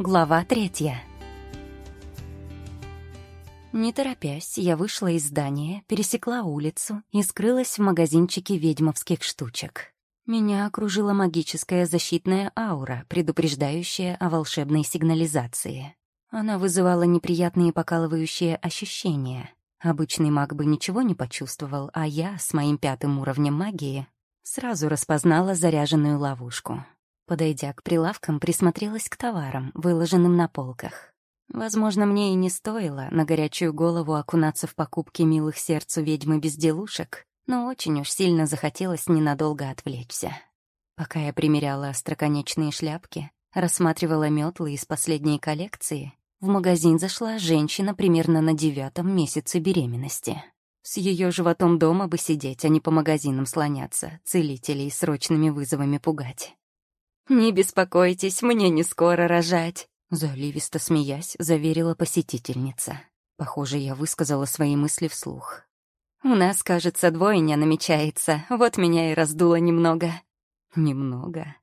Глава третья. Не торопясь, я вышла из здания, пересекла улицу и скрылась в магазинчике ведьмовских штучек. Меня окружила магическая защитная аура, предупреждающая о волшебной сигнализации. Она вызывала неприятные покалывающие ощущения. Обычный маг бы ничего не почувствовал, а я, с моим пятым уровнем магии, сразу распознала заряженную ловушку. Подойдя к прилавкам, присмотрелась к товарам, выложенным на полках. Возможно, мне и не стоило на горячую голову окунаться в покупки милых сердцу ведьмы безделушек, но очень уж сильно захотелось ненадолго отвлечься. Пока я примеряла остроконечные шляпки, рассматривала метлы из последней коллекции, в магазин зашла женщина примерно на девятом месяце беременности. С ее животом дома бы сидеть, а не по магазинам слоняться, целителей срочными вызовами пугать. «Не беспокойтесь, мне не скоро рожать», Заливисто смеясь, заверила посетительница. Похоже, я высказала свои мысли вслух. «У нас, кажется, двойня намечается, вот меня и раздуло немного». «Немного?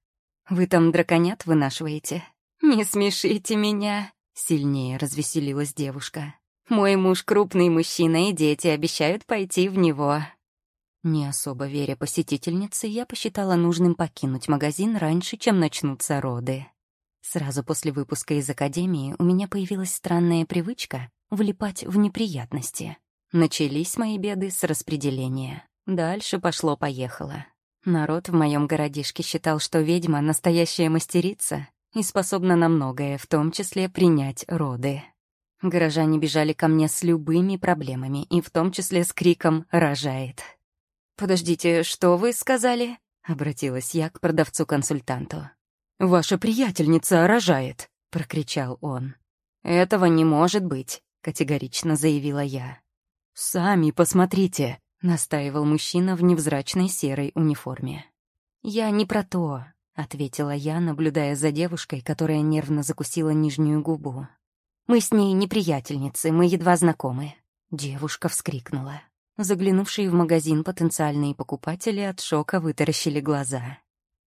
Вы там драконят вынашиваете?» «Не смешите меня», — сильнее развеселилась девушка. «Мой муж крупный мужчина, и дети обещают пойти в него». Не особо веря посетительнице, я посчитала нужным покинуть магазин раньше, чем начнутся роды. Сразу после выпуска из академии у меня появилась странная привычка влипать в неприятности. Начались мои беды с распределения. Дальше пошло-поехало. Народ в моем городишке считал, что ведьма — настоящая мастерица и способна на многое, в том числе принять роды. Горожане бежали ко мне с любыми проблемами, и в том числе с криком «рожает». «Подождите, что вы сказали?» — обратилась я к продавцу-консультанту. «Ваша приятельница рожает», — прокричал он. «Этого не может быть», — категорично заявила я. «Сами посмотрите», — настаивал мужчина в невзрачной серой униформе. «Я не про то», — ответила я, наблюдая за девушкой, которая нервно закусила нижнюю губу. «Мы с ней не приятельницы, мы едва знакомы». Девушка вскрикнула. Заглянувшие в магазин потенциальные покупатели от шока вытаращили глаза.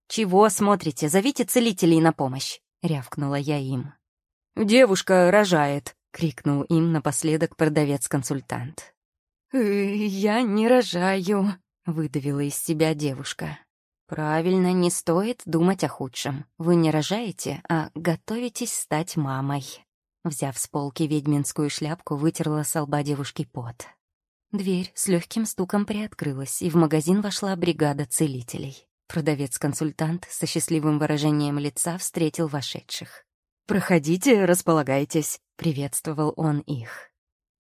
«Чего смотрите? Зовите целителей на помощь!» — рявкнула я им. «Девушка рожает!» — крикнул им напоследок продавец-консультант. «Э, «Я не рожаю», — выдавила из себя девушка. «Правильно, не стоит думать о худшем. Вы не рожаете, а готовитесь стать мамой». Взяв с полки ведьминскую шляпку, вытерла с лба девушки пот. Дверь с легким стуком приоткрылась, и в магазин вошла бригада целителей. Продавец-консультант со счастливым выражением лица встретил вошедших. «Проходите, располагайтесь», — приветствовал он их.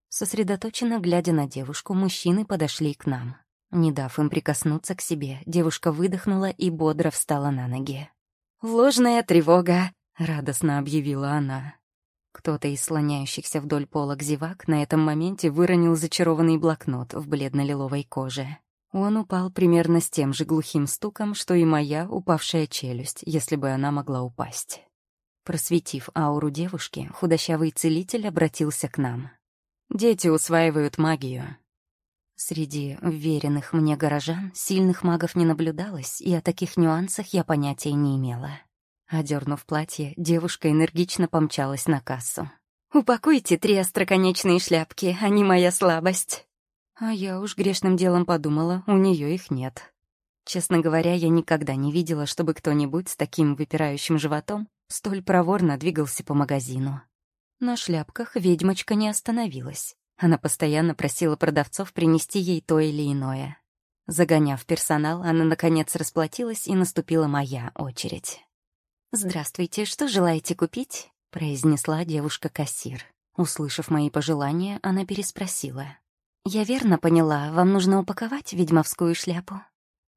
Сосредоточенно глядя на девушку, мужчины подошли к нам. Не дав им прикоснуться к себе, девушка выдохнула и бодро встала на ноги. «Ложная тревога», — радостно объявила она. Кто-то из слоняющихся вдоль полок зевак на этом моменте выронил зачарованный блокнот в бледно-лиловой коже. Он упал примерно с тем же глухим стуком, что и моя упавшая челюсть, если бы она могла упасть. Просветив ауру девушки, худощавый целитель обратился к нам. «Дети усваивают магию». Среди веренных мне горожан сильных магов не наблюдалось, и о таких нюансах я понятия не имела. Одернув платье, девушка энергично помчалась на кассу. «Упакуйте три остроконечные шляпки, они моя слабость». А я уж грешным делом подумала, у нее их нет. Честно говоря, я никогда не видела, чтобы кто-нибудь с таким выпирающим животом столь проворно двигался по магазину. На шляпках ведьмочка не остановилась. Она постоянно просила продавцов принести ей то или иное. Загоняв персонал, она, наконец, расплатилась, и наступила моя очередь. «Здравствуйте, что желаете купить?» — произнесла девушка-кассир. Услышав мои пожелания, она переспросила. «Я верно поняла, вам нужно упаковать ведьмовскую шляпу?»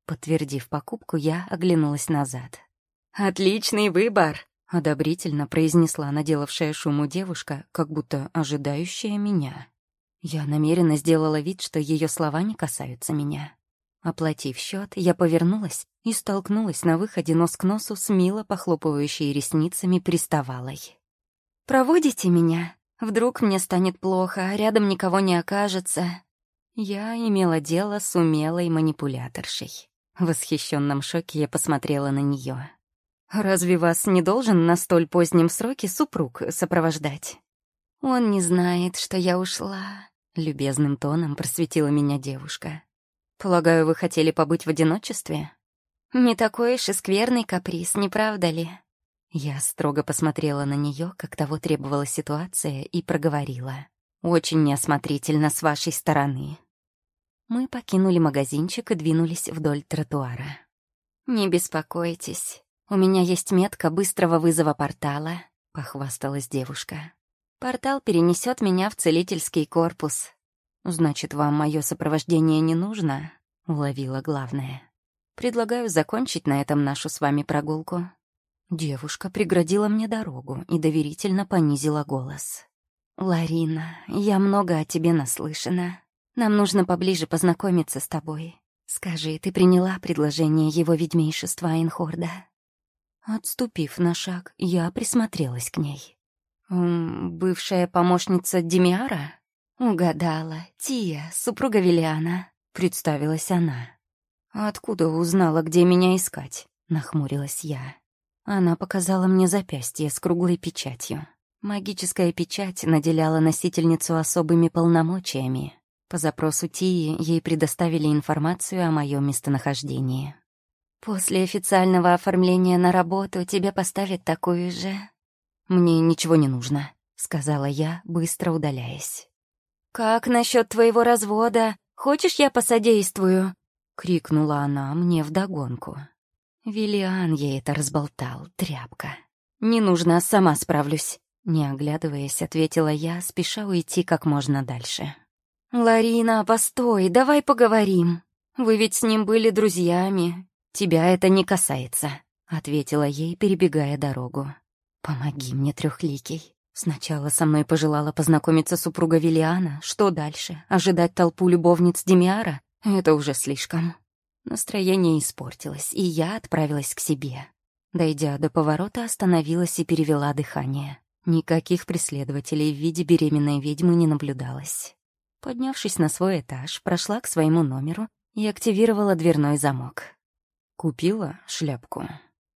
Подтвердив покупку, я оглянулась назад. «Отличный выбор!» — одобрительно произнесла наделавшая шуму девушка, как будто ожидающая меня. Я намеренно сделала вид, что ее слова не касаются меня. Оплатив счет, я повернулась и столкнулась на выходе нос к носу с мило похлопывающей ресницами приставалой. «Проводите меня?» Вдруг мне станет плохо, а рядом никого не окажется. Я имела дело с умелой манипуляторшей. В восхищенном шоке я посмотрела на нее. Разве вас не должен на столь позднем сроке супруг сопровождать? Он не знает, что я ушла. Любезным тоном просветила меня девушка. Полагаю, вы хотели побыть в одиночестве? Не такой уж и скверный каприз, не правда ли? Я строго посмотрела на нее, как того требовала ситуация, и проговорила. «Очень неосмотрительно с вашей стороны». Мы покинули магазинчик и двинулись вдоль тротуара. «Не беспокойтесь, у меня есть метка быстрого вызова портала», — похвасталась девушка. «Портал перенесет меня в целительский корпус». «Значит, вам мое сопровождение не нужно?» — уловила главное. «Предлагаю закончить на этом нашу с вами прогулку». Девушка преградила мне дорогу и доверительно понизила голос. «Ларина, я много о тебе наслышана. Нам нужно поближе познакомиться с тобой. Скажи, ты приняла предложение его ведьмейшества Айнхорда?» Отступив на шаг, я присмотрелась к ней. «Бывшая помощница Демиара?» «Угадала. Тия, супруга Виллиана», — представилась она. «Откуда узнала, где меня искать?» — нахмурилась я. Она показала мне запястье с круглой печатью. Магическая печать наделяла носительницу особыми полномочиями. По запросу Тии ей предоставили информацию о моем местонахождении. После официального оформления на работу тебе поставят такую же. Мне ничего не нужно, сказала я, быстро удаляясь. Как насчет твоего развода? Хочешь, я посодействую? крикнула она мне вдогонку. Виллиан ей это разболтал, тряпка. Не нужно, сама справлюсь. Не оглядываясь, ответила я, спеша уйти как можно дальше. «Ларина, постой, давай поговорим. Вы ведь с ним были друзьями. «Тебя это не касается», — ответила ей, перебегая дорогу. «Помоги мне, трехликий». Сначала со мной пожелала познакомиться супруга Виллиана. Что дальше? Ожидать толпу любовниц Демиара? Это уже слишком. Настроение испортилось, и я отправилась к себе. Дойдя до поворота, остановилась и перевела дыхание. Никаких преследователей в виде беременной ведьмы не наблюдалось. Поднявшись на свой этаж, прошла к своему номеру и активировала дверной замок. «Купила шляпку?»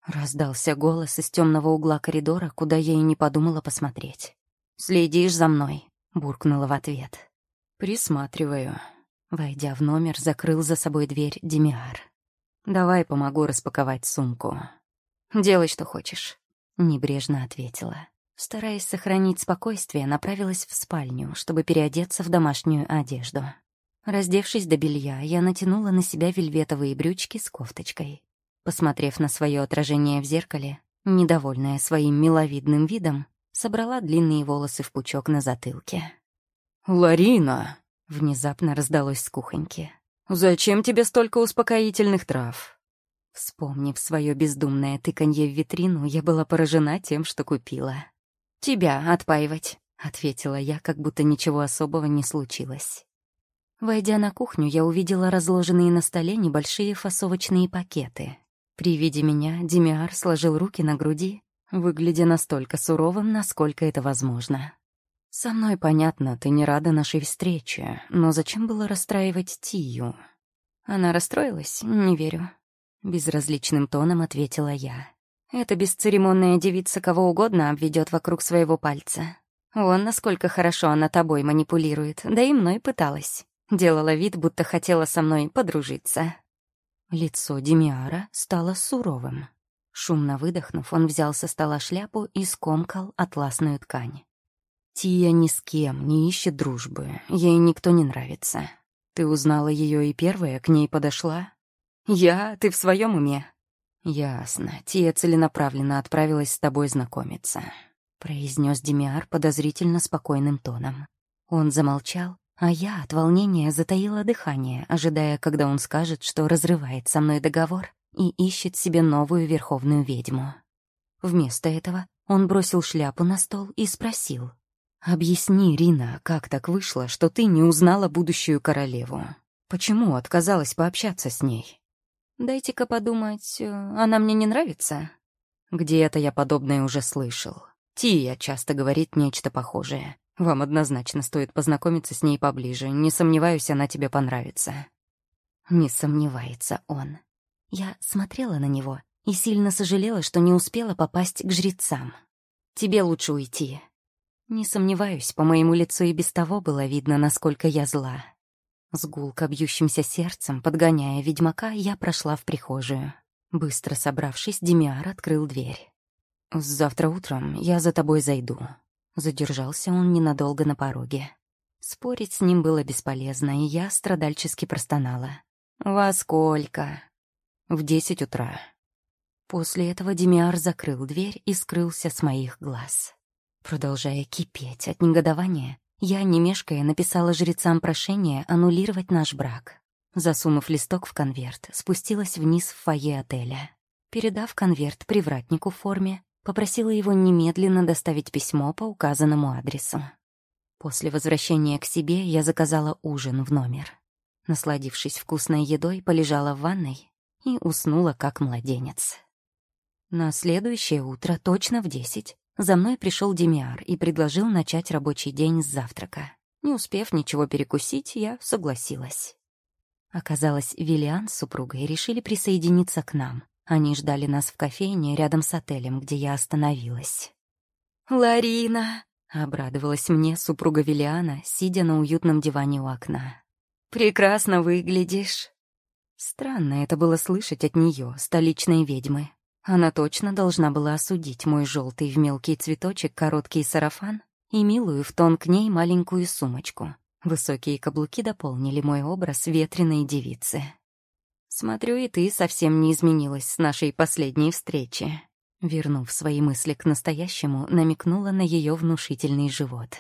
Раздался голос из темного угла коридора, куда я и не подумала посмотреть. «Следишь за мной?» — буркнула в ответ. «Присматриваю». Войдя в номер, закрыл за собой дверь Демиар. «Давай помогу распаковать сумку». «Делай, что хочешь», — небрежно ответила. Стараясь сохранить спокойствие, направилась в спальню, чтобы переодеться в домашнюю одежду. Раздевшись до белья, я натянула на себя вельветовые брючки с кофточкой. Посмотрев на свое отражение в зеркале, недовольная своим миловидным видом, собрала длинные волосы в пучок на затылке. «Ларина!» — внезапно раздалось с кухоньки. «Зачем тебе столько успокоительных трав?» Вспомнив свое бездумное тыканье в витрину, я была поражена тем, что купила. «Тебя отпаивать», — ответила я, как будто ничего особого не случилось. Войдя на кухню, я увидела разложенные на столе небольшие фасовочные пакеты. При виде меня Демиар сложил руки на груди, выглядя настолько суровым, насколько это возможно. «Со мной понятно, ты не рада нашей встрече, но зачем было расстраивать Тию?» Она расстроилась? Не верю. Безразличным тоном ответила я. Эта бесцеремонная девица кого угодно обведет вокруг своего пальца. Вон насколько хорошо она тобой манипулирует, да и мной пыталась. Делала вид, будто хотела со мной подружиться. Лицо Демиара стало суровым. Шумно выдохнув, он взял со стола шляпу и скомкал атласную ткань. «Тия ни с кем не ищет дружбы, ей никто не нравится. Ты узнала ее и первая к ней подошла?» «Я? Ты в своем уме?» «Ясно. Тия целенаправленно отправилась с тобой знакомиться», — произнес Демиар подозрительно спокойным тоном. Он замолчал, а я от волнения затаила дыхание, ожидая, когда он скажет, что разрывает со мной договор и ищет себе новую верховную ведьму. Вместо этого он бросил шляпу на стол и спросил. «Объясни, Рина, как так вышло, что ты не узнала будущую королеву? Почему отказалась пообщаться с ней?» «Дайте-ка подумать, она мне не нравится?» «Где-то я подобное уже слышал. Тия часто говорит нечто похожее. Вам однозначно стоит познакомиться с ней поближе. Не сомневаюсь, она тебе понравится». Не сомневается он. Я смотрела на него и сильно сожалела, что не успела попасть к жрецам. «Тебе лучше уйти». Не сомневаюсь, по моему лицу и без того было видно, насколько я зла. С гулко бьющимся сердцем, подгоняя ведьмака, я прошла в прихожую. Быстро собравшись, Демиар открыл дверь. «Завтра утром я за тобой зайду». Задержался он ненадолго на пороге. Спорить с ним было бесполезно, и я страдальчески простонала. «Во сколько?» «В десять утра». После этого Демиар закрыл дверь и скрылся с моих глаз. Продолжая кипеть от негодования, я, не мешкая, написала жрецам прошение аннулировать наш брак. Засунув листок в конверт, спустилась вниз в фойе отеля. Передав конверт привратнику в форме, попросила его немедленно доставить письмо по указанному адресу. После возвращения к себе я заказала ужин в номер. Насладившись вкусной едой, полежала в ванной и уснула как младенец. На следующее утро, точно в десять, за мной пришел Демиар и предложил начать рабочий день с завтрака. Не успев ничего перекусить, я согласилась. Оказалось, Виллиан с супругой решили присоединиться к нам. Они ждали нас в кофейне рядом с отелем, где я остановилась. «Ларина!» — обрадовалась мне супруга Виллиана, сидя на уютном диване у окна. «Прекрасно выглядишь!» Странно это было слышать от нее, столичной ведьмы. Она точно должна была осудить мой желтый в мелкий цветочек короткий сарафан и милую в тон к ней маленькую сумочку. Высокие каблуки дополнили мой образ ветреной девицы. «Смотрю, и ты совсем не изменилась с нашей последней встречи». Вернув свои мысли к настоящему, намекнула на ее внушительный живот.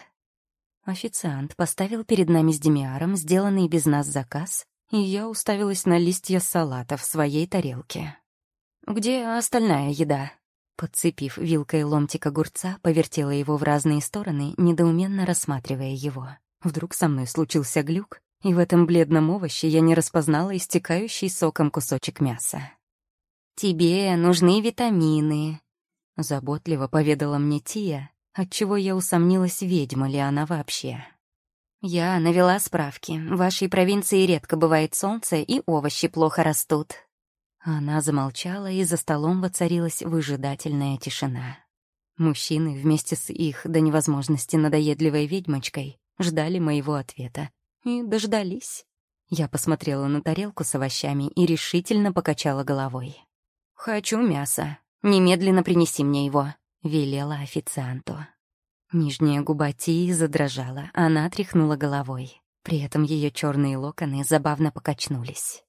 Официант поставил перед нами с Демиаром сделанный без нас заказ, и я уставилась на листья салата в своей тарелке. «Где остальная еда?» Подцепив вилкой ломтик огурца, повертела его в разные стороны, недоуменно рассматривая его. Вдруг со мной случился глюк, и в этом бледном овоще я не распознала истекающий соком кусочек мяса. «Тебе нужны витамины», — заботливо поведала мне Тия, отчего я усомнилась, ведьма ли она вообще. «Я навела справки. В вашей провинции редко бывает солнце, и овощи плохо растут». Она замолчала, и за столом воцарилась выжидательная тишина. Мужчины вместе с их до невозможности надоедливой ведьмочкой ждали моего ответа. И дождались. Я посмотрела на тарелку с овощами и решительно покачала головой. «Хочу мясо. Немедленно принеси мне его», — велела официанту. Нижняя губа Тии задрожала, она тряхнула головой. При этом ее черные локоны забавно покачнулись.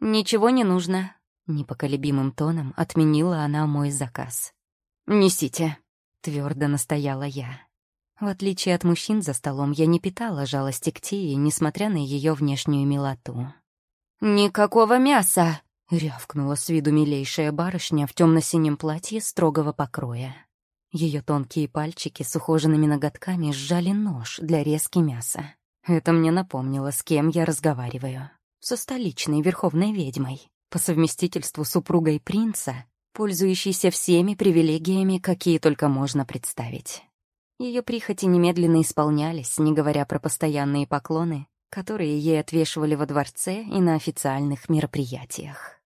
«Ничего не нужно», — непоколебимым тоном отменила она мой заказ. «Несите», — твердо настояла я. В отличие от мужчин за столом, я не питала жалости к Тии, несмотря на ее внешнюю милоту. «Никакого мяса!» — рявкнула с виду милейшая барышня в темно-синем платье строгого покроя. Ее тонкие пальчики с ухоженными ноготками сжали нож для резки мяса. Это мне напомнило, с кем я разговариваю. Со столичной верховной ведьмой, по совместительству супругой принца, пользующейся всеми привилегиями, какие только можно представить. Ее прихоти немедленно исполнялись, не говоря про постоянные поклоны, которые ей отвешивали во дворце и на официальных мероприятиях.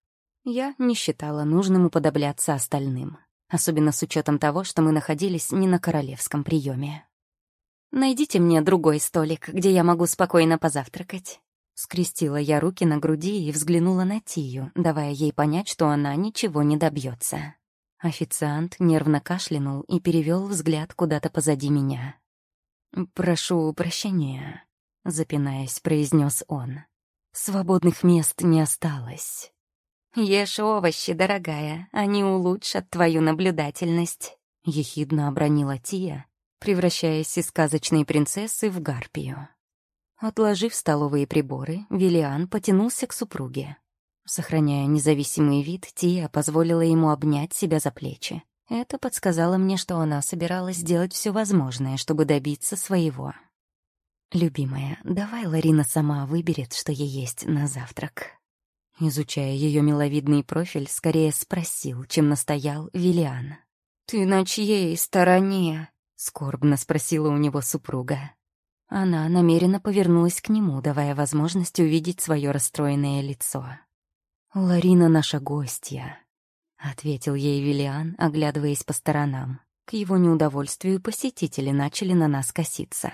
Я не считала нужным уподобляться остальным, особенно с учетом того, что мы находились не на королевском приеме. «Найдите мне другой столик, где я могу спокойно позавтракать». Скрестила я руки на груди и взглянула на Тию, давая ей понять, что она ничего не добьется. Официант нервно кашлянул и перевел взгляд куда-то позади меня. «Прошу прощения», — запинаясь, произнес он. «Свободных мест не осталось». «Ешь овощи, дорогая, они улучшат твою наблюдательность», — ехидно обронила Тия, превращаясь из сказочной принцессы в гарпию. Отложив столовые приборы, Виллиан потянулся к супруге. Сохраняя независимый вид, Тия позволила ему обнять себя за плечи. Это подсказало мне, что она собиралась сделать все возможное, чтобы добиться своего. «Любимая, давай Ларина сама выберет, что ей есть на завтрак». Изучая ее миловидный профиль, скорее спросил, чем настоял Виллиан. «Ты на чьей стороне?» — скорбно спросила у него супруга. Она намеренно повернулась к нему, давая возможность увидеть свое расстроенное лицо. «Ларина наша гостья». ответил ей Виллиан, оглядываясь по сторонам. К его неудовольствию посетители начали на нас коситься.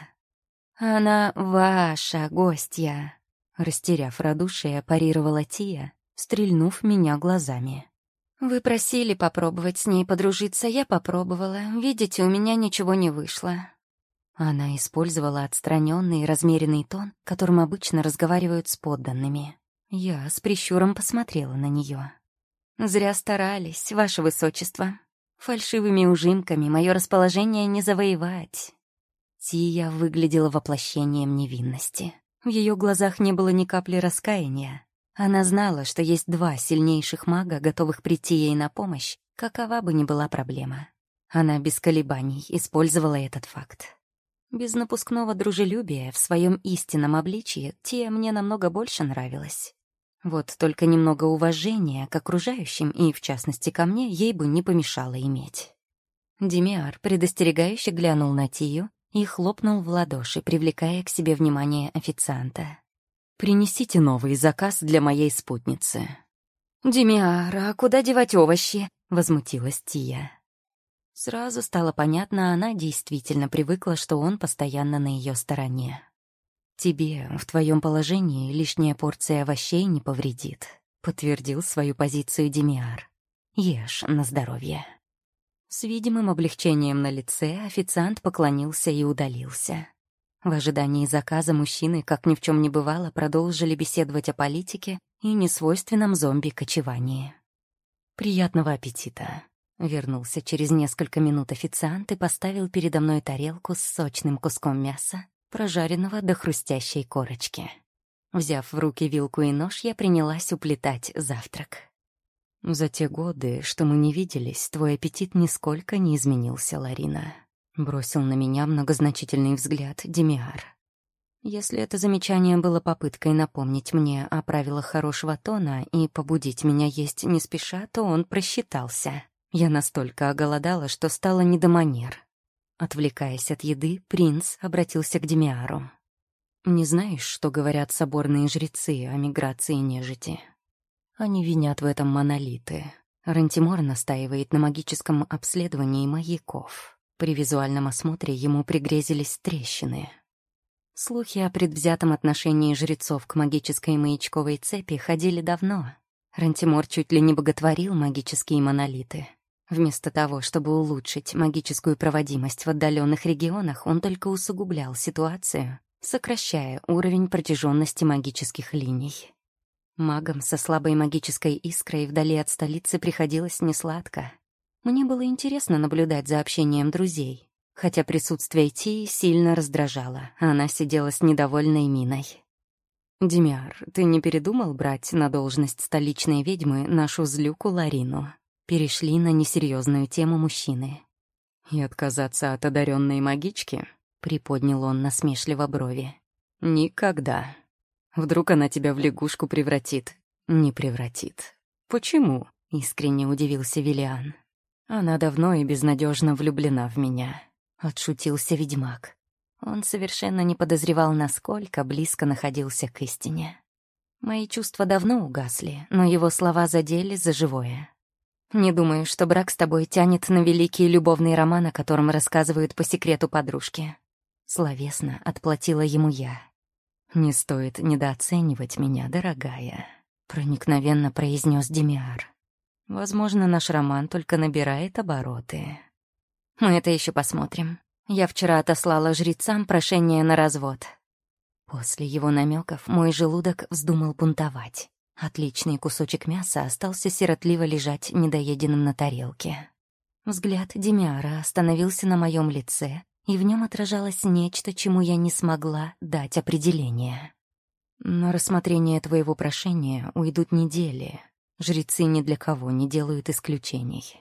«Она ваша гостья», — растеряв радушие, парировала Тия, стрельнув меня глазами. «Вы просили попробовать с ней подружиться, я попробовала. Видите, у меня ничего не вышло». Она использовала отстраненный размеренный тон, которым обычно разговаривают с подданными. Я с прищуром посмотрела на нее. «Зря старались, ваше высочество. Фальшивыми ужимками мое расположение не завоевать». Тия выглядела воплощением невинности. В ее глазах не было ни капли раскаяния. Она знала, что есть два сильнейших мага, готовых прийти ей на помощь, какова бы ни была проблема. Она без колебаний использовала этот факт. Без напускного дружелюбия в своем истинном обличье Тия мне намного больше нравилась. Вот только немного уважения к окружающим и, в частности, ко мне ей бы не помешало иметь. Демиар предостерегающе глянул на Тию и хлопнул в ладоши, привлекая к себе внимание официанта. Принесите новый заказ для моей спутницы». «Демиара, куда девать овощи?» — возмутилась Тия. Сразу стало понятно, она действительно привыкла, что он постоянно на ее стороне. «Тебе, в твоем положении, лишняя порция овощей не повредит», — подтвердил свою позицию Демиар. «Ешь на здоровье». С видимым облегчением на лице официант поклонился и удалился. В ожидании заказа мужчины, как ни в чем не бывало, продолжили беседовать о политике и несвойственном зомби-кочевании. «Приятного аппетита!» Вернулся через несколько минут официант и поставил передо мной тарелку с сочным куском мяса, прожаренного до хрустящей корочки. Взяв в руки вилку и нож, я принялась уплетать завтрак. «За те годы, что мы не виделись, твой аппетит нисколько не изменился, Ларина», Бросил на меня многозначительный взгляд Демиар. Если это замечание было попыткой напомнить мне о правилах хорошего тона и побудить меня есть не спеша, то он просчитался. Я настолько оголодала, что стала не до манер. Отвлекаясь от еды, принц обратился к Демиару. «Не знаешь, что говорят соборные жрецы о миграции нежити? Они винят в этом монолиты. Рантимор настаивает на магическом обследовании маяков». При визуальном осмотре ему пригрезились трещины. Слухи о предвзятом отношении жрецов к магической маячковой цепи ходили давно. Рантимор чуть ли не боготворил магические монолиты. Вместо того, чтобы улучшить магическую проводимость в отдаленных регионах, он только усугублял ситуацию, сокращая уровень протяженности магических линий. Магам со слабой магической искрой вдали от столицы приходилось несладко. Мне было интересно наблюдать за общением друзей, хотя присутствие Ти сильно раздражало, она сидела с недовольной миной. «Демиар, ты не передумал брать на должность столичной ведьмы нашу злюку Ларину?» Перешли на несерьезную тему мужчины. «И отказаться от одаренной магички?» — приподнял он насмешливо брови. «Никогда. Вдруг она тебя в лягушку превратит?» «Не превратит». «Почему?» — искренне удивился Виллиан. Она давно и безнадежно влюблена в меня», — отшутился ведьмак. Он совершенно не подозревал, насколько близко находился к истине. Мои чувства давно угасли, но его слова задели за живое. «Не думаю, что брак с тобой тянет на великий любовный роман, о котором рассказывают по секрету подружки». Словесно отплатила ему я. «Не стоит недооценивать меня, дорогая», — проникновенно произнес Демиар. Возможно, наш роман только набирает обороты. Мы это еще посмотрим. Я вчера отослала жрецам прошение на развод. После его намеков мой желудок вздумал бунтовать. Отличный кусочек мяса остался сиротливо лежать недоеденным на тарелке. Взгляд Демиара остановился на моем лице, и в нем отражалось нечто, чему я не смогла дать определение. На рассмотрение твоего прошения уйдут недели, Жрецы ни для кого не делают исключений.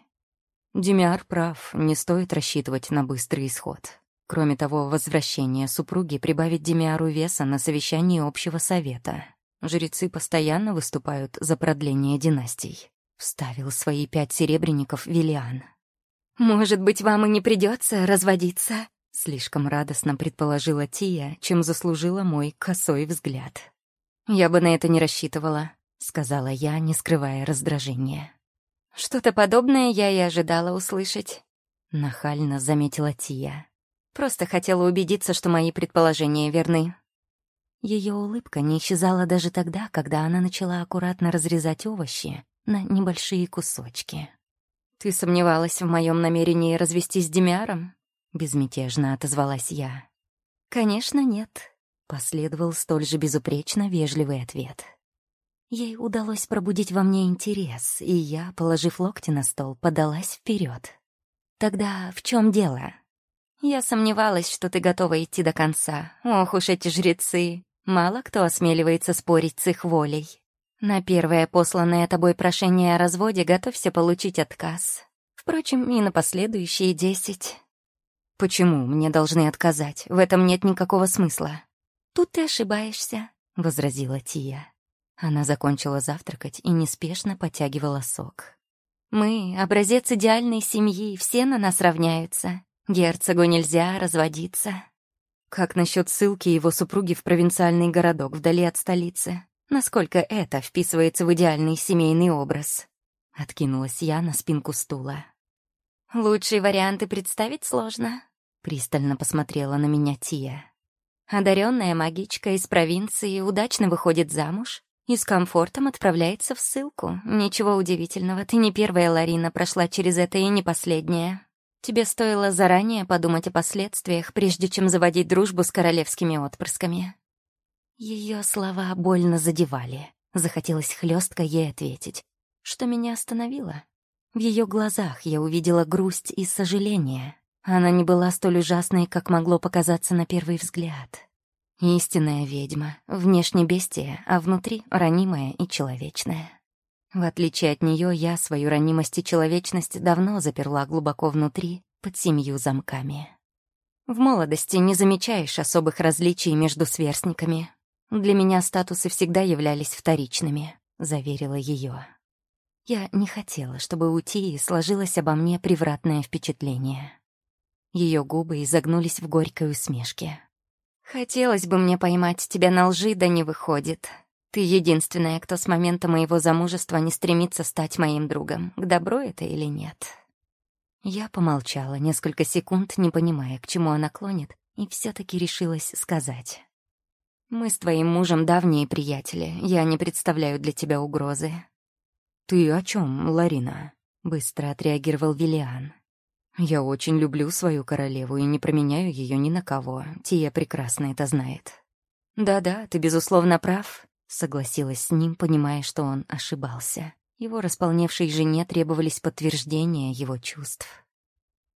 Демиар прав, не стоит рассчитывать на быстрый исход. Кроме того, возвращение супруги прибавит Демиару веса на совещании общего совета. Жрецы постоянно выступают за продление династий. Вставил свои пять серебряников Виллиан. «Может быть, вам и не придется разводиться?» Слишком радостно предположила Тия, чем заслужила мой косой взгляд. «Я бы на это не рассчитывала. — сказала я, не скрывая раздражения. Что-то подобное я и ожидала услышать. Нахально заметила Тия. Просто хотела убедиться, что мои предположения верны. Ее улыбка не исчезала даже тогда, когда она начала аккуратно разрезать овощи на небольшие кусочки. «Ты сомневалась в моем намерении развестись с Демиаром?» — безмятежно отозвалась я. «Конечно, нет», — последовал столь же безупречно вежливый ответ. Ей удалось пробудить во мне интерес, и я, положив локти на стол, подалась вперед. «Тогда в чем дело?» «Я сомневалась, что ты готова идти до конца. Ох уж эти жрецы! Мало кто осмеливается спорить с их волей. На первое посланное тобой прошение о разводе готовься получить отказ. Впрочем, и на последующие десять. «Почему мне должны отказать? В этом нет никакого смысла». «Тут ты ошибаешься», — возразила Тия. Она закончила завтракать и неспешно потягивала сок. «Мы — образец идеальной семьи, все на нас равняются. Герцогу нельзя разводиться». Как насчет ссылки его супруги в провинциальный городок вдали от столицы? Насколько это вписывается в идеальный семейный образ? Откинулась я на спинку стула. «Лучшие варианты представить сложно», — пристально посмотрела на меня Тия. Одаренная магичка из провинции удачно выходит замуж и с комфортом отправляется в ссылку. Ничего удивительного, ты не первая Ларина прошла через это и не последняя. Тебе стоило заранее подумать о последствиях, прежде чем заводить дружбу с королевскими отпрысками. Ее слова больно задевали. Захотелось хлестко ей ответить. Что меня остановило? В ее глазах я увидела грусть и сожаление. Она не была столь ужасной, как могло показаться на первый взгляд. Истинная ведьма, внешне бестия, а внутри ранимая и человечная. В отличие от нее, я свою ранимость и человечность давно заперла глубоко внутри, под семью замками. В молодости не замечаешь особых различий между сверстниками. Для меня статусы всегда являлись вторичными, заверила ее. Я не хотела, чтобы у Тии сложилось обо мне превратное впечатление. Ее губы изогнулись в горькой усмешке. «Хотелось бы мне поймать тебя на лжи, да не выходит. Ты единственная, кто с момента моего замужества не стремится стать моим другом. К добру это или нет?» Я помолчала несколько секунд, не понимая, к чему она клонит, и все таки решилась сказать. «Мы с твоим мужем давние приятели. Я не представляю для тебя угрозы. «Ты о чем, Ларина?» — быстро отреагировал Виллиан. «Я очень люблю свою королеву и не променяю ее ни на кого. Тия прекрасно это знает». «Да-да, ты, безусловно, прав», — согласилась с ним, понимая, что он ошибался. Его располневшей жене требовались подтверждения его чувств.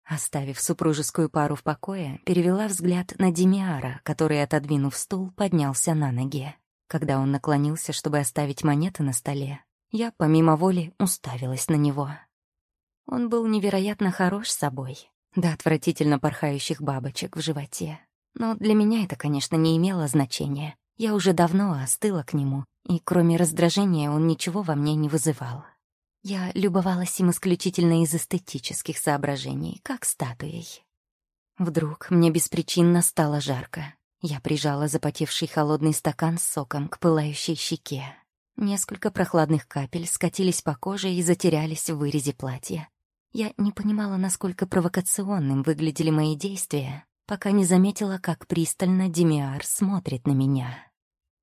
Оставив супружескую пару в покое, перевела взгляд на Демиара, который, отодвинув стул, поднялся на ноги. Когда он наклонился, чтобы оставить монеты на столе, я, помимо воли, уставилась на него. Он был невероятно хорош собой, до отвратительно порхающих бабочек в животе. Но для меня это, конечно, не имело значения. Я уже давно остыла к нему, и кроме раздражения он ничего во мне не вызывал. Я любовалась им исключительно из эстетических соображений, как статуей. Вдруг мне беспричинно стало жарко. Я прижала запотевший холодный стакан с соком к пылающей щеке. Несколько прохладных капель скатились по коже и затерялись в вырезе платья. Я не понимала, насколько провокационным выглядели мои действия, пока не заметила, как пристально Демиар смотрит на меня.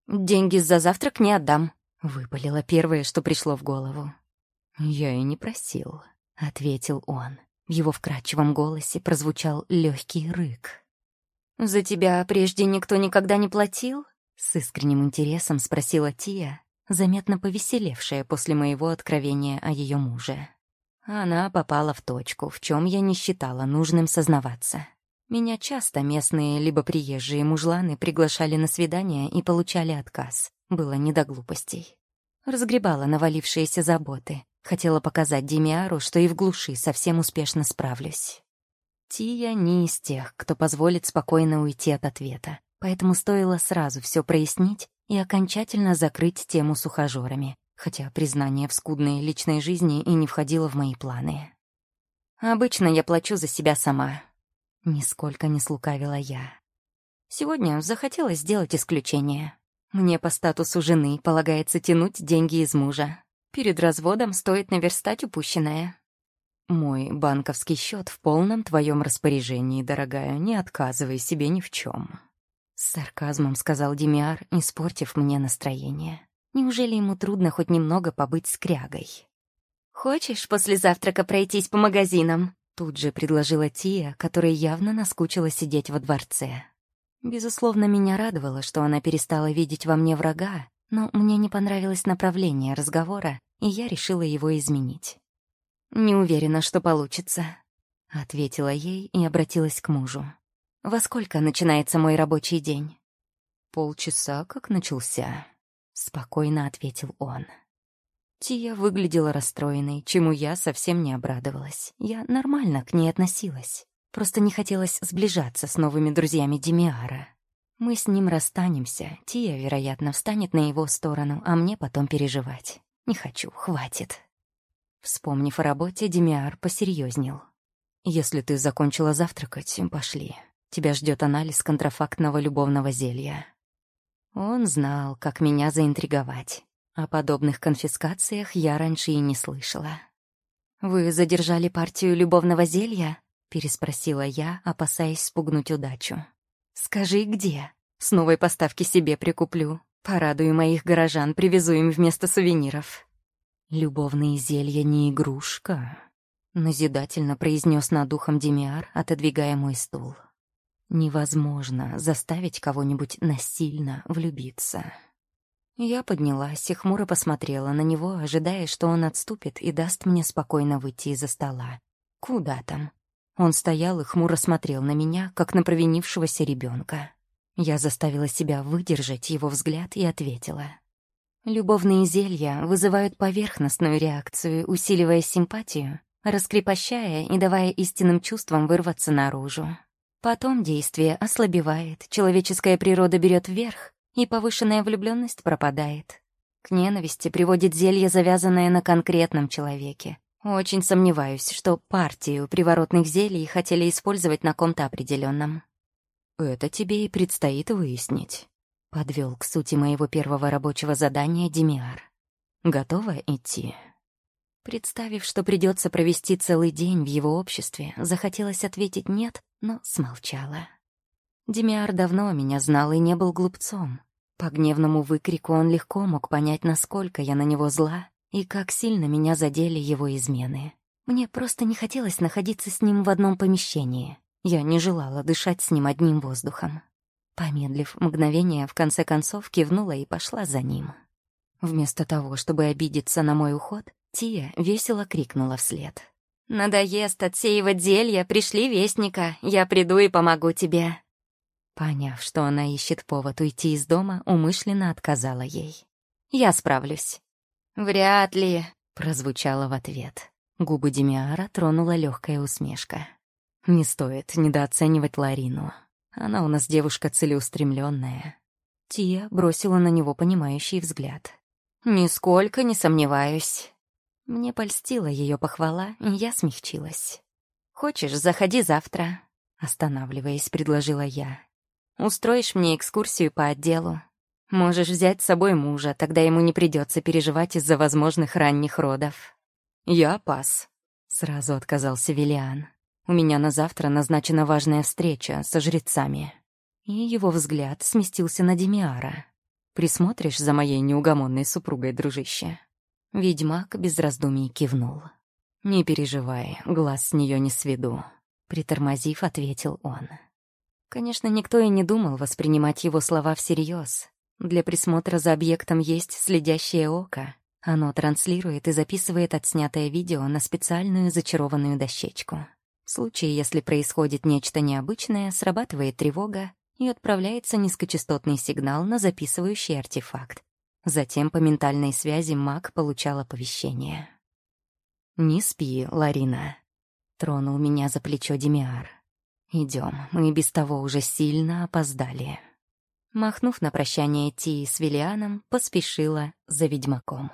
«Деньги за завтрак не отдам», — выпалило первое, что пришло в голову. «Я и не просил», — ответил он. В его вкрадчивом голосе прозвучал легкий рык. «За тебя прежде никто никогда не платил?» — с искренним интересом спросила Тия, заметно повеселевшая после моего откровения о ее муже. Она попала в точку, в чем я не считала нужным сознаваться. Меня часто местные либо приезжие мужланы приглашали на свидания и получали отказ. Было не до глупостей. Разгребала навалившиеся заботы. Хотела показать Демиару, что и в глуши совсем успешно справлюсь. Тия не из тех, кто позволит спокойно уйти от ответа, поэтому стоило сразу все прояснить и окончательно закрыть тему с ухажерами, хотя признание в скудной личной жизни и не входило в мои планы. «Обычно я плачу за себя сама», — нисколько не слукавила я. Сегодня захотелось сделать исключение. Мне по статусу жены полагается тянуть деньги из мужа. Перед разводом стоит наверстать упущенное. Мой банковский счет в полном твоем распоряжении, дорогая, не отказывай себе ни в чем. С сарказмом сказал Демиар, испортив мне настроение. Неужели ему трудно хоть немного побыть скрягой? «Хочешь после завтрака пройтись по магазинам?» Тут же предложила Тия, которая явно наскучила сидеть во дворце. Безусловно, меня радовало, что она перестала видеть во мне врага, но мне не понравилось направление разговора, и я решила его изменить. «Не уверена, что получится», — ответила ей и обратилась к мужу. «Во сколько начинается мой рабочий день?» «Полчаса, как начался», — спокойно ответил он. Тия выглядела расстроенной, чему я совсем не обрадовалась. Я нормально к ней относилась. Просто не хотелось сближаться с новыми друзьями Демиара. Мы с ним расстанемся, Тия, вероятно, встанет на его сторону, а мне потом переживать. Не хочу, хватит. Вспомнив о работе, Демиар посерьезнел. «Если ты закончила завтракать, пошли. Тебя ждет анализ контрафактного любовного зелья». Он знал, как меня заинтриговать. О подобных конфискациях я раньше и не слышала. «Вы задержали партию любовного зелья?» — переспросила я, опасаясь спугнуть удачу. «Скажи, где? С новой поставки себе прикуплю. Порадую моих горожан, привезу им вместо сувениров». «Любовные зелья не игрушка», — назидательно произнес над ухом Демиар, отодвигая мой стул. «Невозможно заставить кого-нибудь насильно влюбиться». Я поднялась и хмуро посмотрела на него, ожидая, что он отступит и даст мне спокойно выйти из-за стола. Куда там? Он стоял и хмуро смотрел на меня, как на провинившегося ребенка. Я заставила себя выдержать его взгляд и ответила. Любовные зелья вызывают поверхностную реакцию, усиливая симпатию, раскрепощая и давая истинным чувствам вырваться наружу. Потом действие ослабевает, человеческая природа берет вверх, и повышенная влюбленность пропадает. К ненависти приводит зелье, завязанное на конкретном человеке. Очень сомневаюсь, что партию приворотных зелий хотели использовать на ком-то определенном. «Это тебе и предстоит выяснить», — подвел к сути моего первого рабочего задания Демиар. «Готова идти?» Представив, что придется провести целый день в его обществе, захотелось ответить «нет», но смолчала. Демиар давно меня знал и не был глупцом. По гневному выкрику он легко мог понять, насколько я на него зла и как сильно меня задели его измены. Мне просто не хотелось находиться с ним в одном помещении. Я не желала дышать с ним одним воздухом. Помедлив мгновение, в конце концов кивнула и пошла за ним. Вместо того, чтобы обидеться на мой уход, Тия весело крикнула вслед. «Надоест отсеивать зелья, пришли вестника, я приду и помогу тебе». Поняв, что она ищет повод уйти из дома, умышленно отказала ей. «Я справлюсь». «Вряд ли», — прозвучало в ответ. Губы Демиара тронула легкая усмешка. «Не стоит недооценивать Ларину. Она у нас девушка целеустремленная. Тия бросила на него понимающий взгляд. «Нисколько не сомневаюсь». Мне польстила ее похвала, и я смягчилась. «Хочешь, заходи завтра», — останавливаясь, предложила я. Устроишь мне экскурсию по отделу. Можешь взять с собой мужа, тогда ему не придется переживать из-за возможных ранних родов». «Я пас», — сразу отказался Виллиан. «У меня на завтра назначена важная встреча со жрецами». И его взгляд сместился на Демиара. «Присмотришь за моей неугомонной супругой, дружище?» Ведьмак без раздумий кивнул. «Не переживай, глаз с нее не сведу», — притормозив, ответил он. Конечно, никто и не думал воспринимать его слова всерьез. Для присмотра за объектом есть следящее око. Оно транслирует и записывает отснятое видео на специальную зачарованную дощечку. В случае, если происходит нечто необычное, срабатывает тревога и отправляется низкочастотный сигнал на записывающий артефакт. Затем по ментальной связи маг получал оповещение. «Не спи, Ларина», — тронул меня за плечо Демиар. Идем, мы без того уже сильно опоздали. Махнув на прощание Ти с Виллианом, поспешила за ведьмаком.